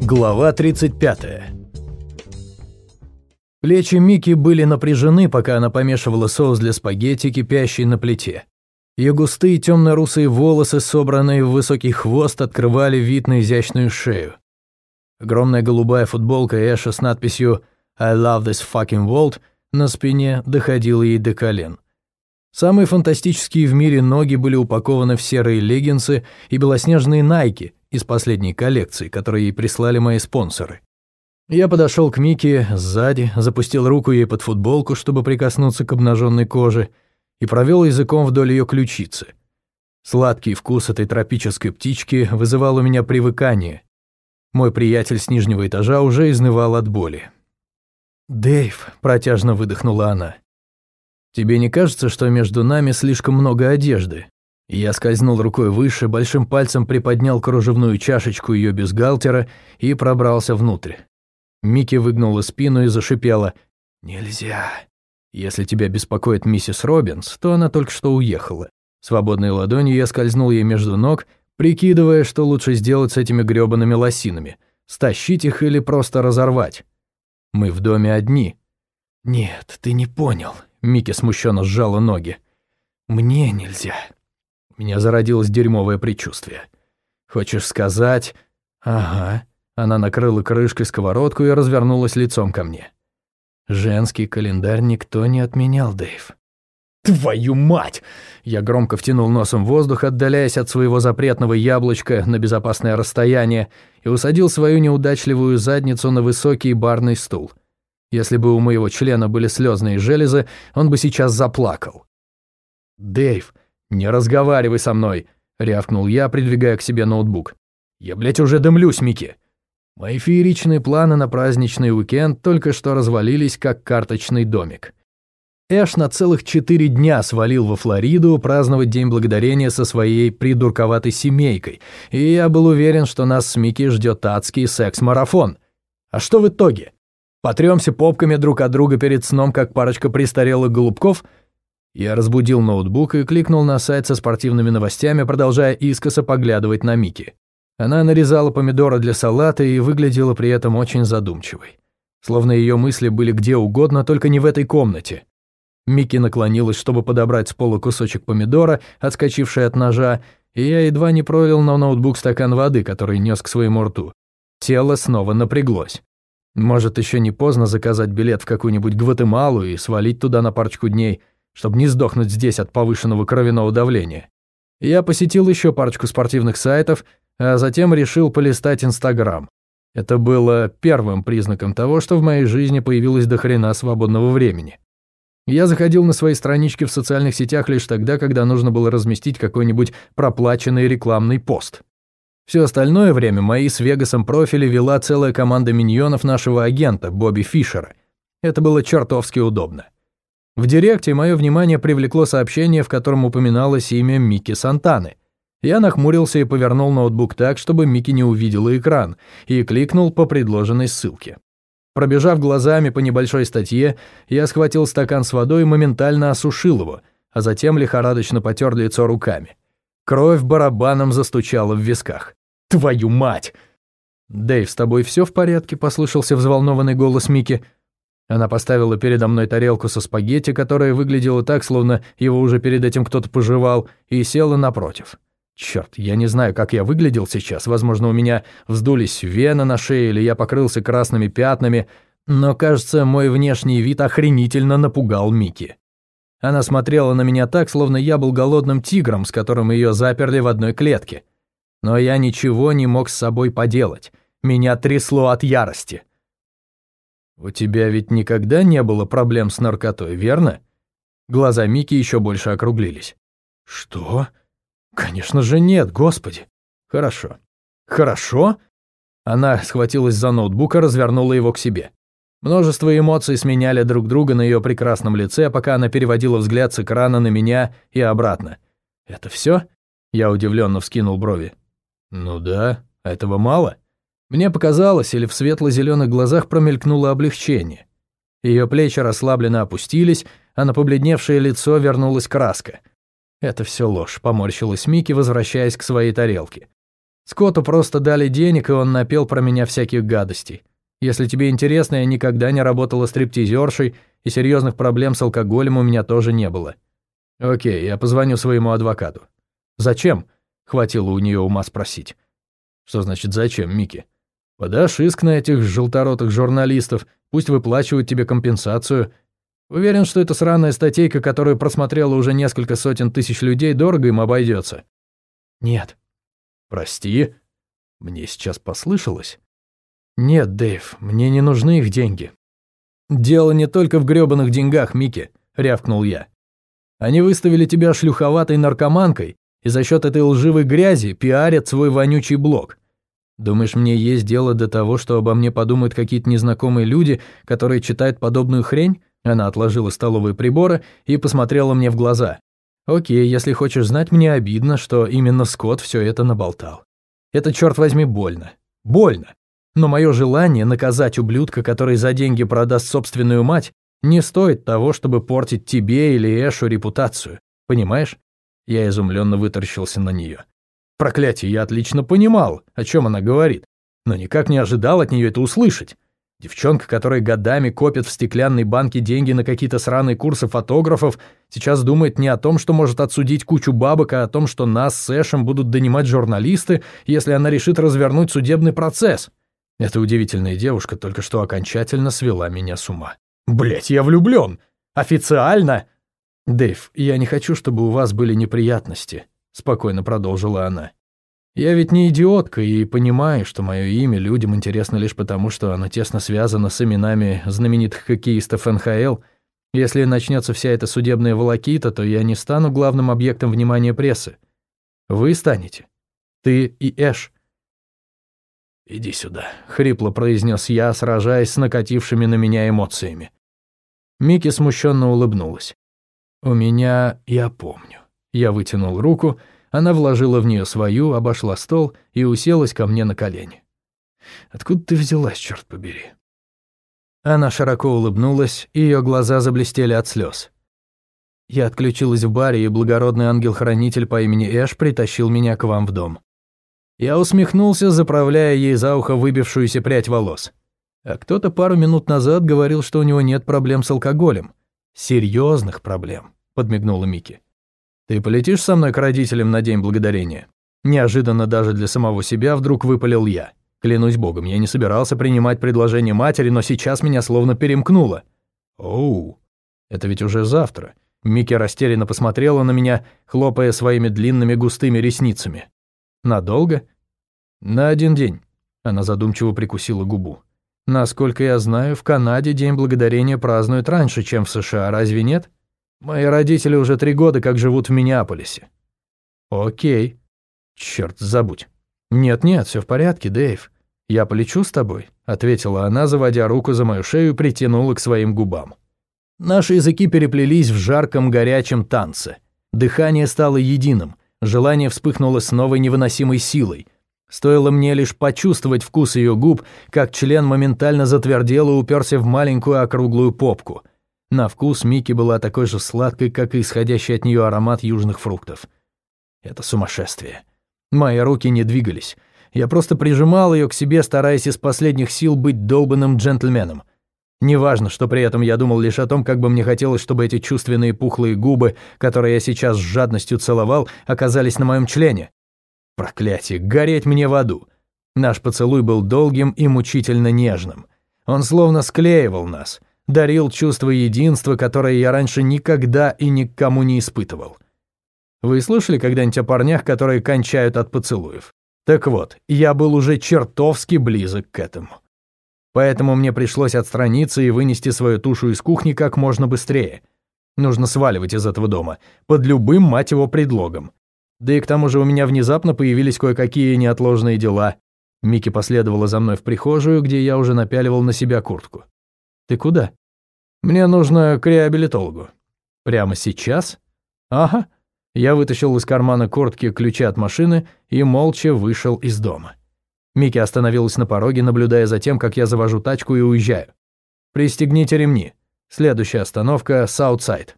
Глава 35. Плечи Мики были напряжены, пока она помешивала соус для спагетти, кипящий на плите. Ее густые темно-русые волосы, собранные в высокий хвост, открывали вид на изящную шею. Огромная голубая футболка Эша с надписью «I love this fucking world» на спине доходила ей до колен. Самые фантастические в мире ноги были упакованы в серые леггинсы и белоснежные найки из последней коллекции, которые ей прислали мои спонсоры. Я подошел к Мике сзади, запустил руку ей под футболку, чтобы прикоснуться к обнаженной коже, и провел языком вдоль ее ключицы. Сладкий вкус этой тропической птички вызывал у меня привыкание. Мой приятель с нижнего этажа уже изнывал от боли. «Дэйв», – протяжно выдохнула она, – «тебе не кажется, что между нами слишком много одежды?» Я скользнул рукой выше, большим пальцем приподнял кружевную чашечку ее бюстгальтера и пробрался внутрь. Микки выгнула спину и зашипела. «Нельзя. Если тебя беспокоит миссис Робинс, то она только что уехала». Свободной ладонью я скользнул ей между ног, прикидывая, что лучше сделать с этими грёбаными лосинами. Стащить их или просто разорвать. Мы в доме одни. «Нет, ты не понял», — Микки смущенно сжала ноги. «Мне нельзя». Меня зародилось дерьмовое предчувствие. «Хочешь сказать...» «Ага». Она накрыла крышкой сковородку и развернулась лицом ко мне. «Женский календарь никто не отменял, Дэйв». «Твою мать!» Я громко втянул носом воздух, отдаляясь от своего запретного яблочка на безопасное расстояние, и усадил свою неудачливую задницу на высокий барный стул. Если бы у моего члена были слезные железы, он бы сейчас заплакал. «Дэйв, «Не разговаривай со мной», — рявкнул я, придвигая к себе ноутбук. «Я, блядь, уже дымлюсь, Микки». Мои фееричные планы на праздничный уикенд только что развалились, как карточный домик. Эш на целых четыре дня свалил во Флориду праздновать День Благодарения со своей придурковатой семейкой, и я был уверен, что нас с Микки ждет адский секс-марафон. А что в итоге? Потремся попками друг от друга перед сном, как парочка престарелых голубков — я разбудил ноутбук и кликнул на сайт со спортивными новостями, продолжая искоса поглядывать на Мики. Она нарезала помидоры для салата и выглядела при этом очень задумчивой. Словно ее мысли были где угодно, только не в этой комнате. Микки наклонилась, чтобы подобрать с пола кусочек помидора, отскочивший от ножа, и я едва не пролил на ноутбук стакан воды, который нес к своему рту. Тело снова напряглось. Может, еще не поздно заказать билет в какую-нибудь Гватемалу и свалить туда на парочку дней – чтобы не сдохнуть здесь от повышенного кровяного давления. Я посетил еще парочку спортивных сайтов, а затем решил полистать Инстаграм. Это было первым признаком того, что в моей жизни появилось до хрена свободного времени. Я заходил на свои странички в социальных сетях лишь тогда, когда нужно было разместить какой-нибудь проплаченный рекламный пост. Все остальное время мои с Вегасом профили вела целая команда миньонов нашего агента, Бобби Фишера. Это было чертовски удобно. В директе мое внимание привлекло сообщение, в котором упоминалось имя Микки Сантаны. Я нахмурился и повернул ноутбук так, чтобы Микки не увидела экран, и кликнул по предложенной ссылке. Пробежав глазами по небольшой статье, я схватил стакан с водой и моментально осушил его, а затем лихорадочно потер лицо руками. Кровь барабаном застучала в висках. «Твою мать!» «Дэйв, с тобой все в порядке?» – послышался взволнованный голос Микки – она поставила передо мной тарелку со спагетти, которая выглядела так, словно его уже перед этим кто-то пожевал, и села напротив. Черт, я не знаю, как я выглядел сейчас. Возможно, у меня вздулись вены на шее, или я покрылся красными пятнами, но, кажется, мой внешний вид охренительно напугал Мики. Она смотрела на меня так, словно я был голодным тигром, с которым ее заперли в одной клетке. Но я ничего не мог с собой поделать. Меня трясло от ярости. «У тебя ведь никогда не было проблем с наркотой, верно?» Глаза Мики еще больше округлились. «Что? Конечно же нет, господи!» «Хорошо. Хорошо?» Она схватилась за ноутбук и развернула его к себе. Множество эмоций сменяли друг друга на ее прекрасном лице, пока она переводила взгляд с экрана на меня и обратно. «Это все? Я удивленно вскинул брови. «Ну да, этого мало?» Мне показалось, или в светло-зеленых глазах промелькнуло облегчение. Ее плечи расслабленно опустились, а на побледневшее лицо вернулась краска. «Это все ложь», — поморщилась Микки, возвращаясь к своей тарелке. Скотту просто дали денег, и он напел про меня всяких гадостей. Если тебе интересно, я никогда не работала стриптизершей, и серьезных проблем с алкоголем у меня тоже не было. Окей, я позвоню своему адвокату. Зачем? Хватило у нее ума спросить. Что значит зачем, Микки? Подашь иск на этих желторотых журналистов, пусть выплачивают тебе компенсацию. Уверен, что эта сраная статейка, которую просмотрела уже несколько сотен тысяч людей, дорого им обойдется. Нет. Прости. Мне сейчас послышалось. Нет, Дэйв, мне не нужны их деньги. Дело не только в грёбаных деньгах, Микки, рявкнул я. Они выставили тебя шлюховатой наркоманкой, и за счет этой лживой грязи пиарят свой вонючий блог. Думаешь, мне есть дело до того, что обо мне подумают какие-то незнакомые люди, которые читают подобную хрень? Она отложила столовые приборы и посмотрела мне в глаза. Окей, если хочешь знать, мне обидно, что именно Скотт все это наболтал. Это, черт возьми, больно. Больно. Но мое желание наказать ублюдка, который за деньги продаст собственную мать, не стоит того, чтобы портить тебе или Эшу репутацию. Понимаешь? Я изумленно вытаращился на нее. Проклятие, я отлично понимал, о чем она говорит, но никак не ожидал от нее это услышать. Девчонка, которая годами копит в стеклянной банке деньги на какие-то сраные курсы фотографов, сейчас думает не о том, что может отсудить кучу бабок, а о том, что нас с Эшем будут донимать журналисты, если она решит развернуть судебный процесс. Эта удивительная девушка только что окончательно свела меня с ума. Блять, я влюблен! Официально! Дэйв, я не хочу, чтобы у вас были неприятности спокойно продолжила она. Я ведь не идиотка и понимаю, что мое имя людям интересно лишь потому, что оно тесно связано с именами знаменитых хоккеистов НХЛ. Если начнется вся эта судебная волокита, то я не стану главным объектом внимания прессы. Вы станете. Ты и Эш. «Иди сюда», — хрипло произнес я, сражаясь с накатившими на меня эмоциями. Микки смущенно улыбнулась. «У меня... я помню. Я вытянул руку, она вложила в нее свою, обошла стол и уселась ко мне на колени. «Откуда ты взялась, черт побери?» Она широко улыбнулась, и ее глаза заблестели от слез. Я отключилась в баре, и благородный ангел-хранитель по имени Эш притащил меня к вам в дом. Я усмехнулся, заправляя ей за ухо выбившуюся прядь волос. А кто-то пару минут назад говорил, что у него нет проблем с алкоголем. Серьезных проблем, подмигнула Микки. «Ты полетишь со мной к родителям на День Благодарения?» Неожиданно даже для самого себя вдруг выпалил я. Клянусь богом, я не собирался принимать предложение матери, но сейчас меня словно перемкнуло. «Оу, это ведь уже завтра». Микки растерянно посмотрела на меня, хлопая своими длинными густыми ресницами. «Надолго?» «На один день», — она задумчиво прикусила губу. «Насколько я знаю, в Канаде День Благодарения празднуют раньше, чем в США, разве нет?» Мои родители уже три года как живут в Миннеаполисе. Окей. Черт, забудь. Нет-нет, все в порядке, Дэйв. Я полечу с тобой, ответила она, заводя руку за мою шею и притянула к своим губам. Наши языки переплелись в жарком горячем танце. Дыхание стало единым, желание вспыхнуло с новой невыносимой силой. Стоило мне лишь почувствовать вкус ее губ, как член моментально затвердел и уперся в маленькую округлую попку. На вкус Мики была такой же сладкой, как и исходящий от нее аромат южных фруктов. Это сумасшествие. Мои руки не двигались. Я просто прижимал ее к себе, стараясь из последних сил быть долбанным джентльменом. Неважно, что при этом я думал лишь о том, как бы мне хотелось, чтобы эти чувственные пухлые губы, которые я сейчас с жадностью целовал, оказались на моем члене. Проклятие, гореть мне в аду. Наш поцелуй был долгим и мучительно нежным. Он словно склеивал нас — дарил чувство единства, которое я раньше никогда и никому не испытывал. Вы слышали когда-нибудь о парнях, которые кончают от поцелуев? Так вот, я был уже чертовски близок к этому. Поэтому мне пришлось отстраниться и вынести свою тушу из кухни как можно быстрее. Нужно сваливать из этого дома, под любым, мать его, предлогом. Да и к тому же у меня внезапно появились кое-какие неотложные дела. Микки последовала за мной в прихожую, где я уже напяливал на себя куртку. «Ты куда?» «Мне нужно к реабилитологу». «Прямо сейчас?» «Ага». Я вытащил из кармана куртки ключи от машины и молча вышел из дома. Микки остановилась на пороге, наблюдая за тем, как я завожу тачку и уезжаю. «Пристегните ремни. Следующая остановка — Саутсайд».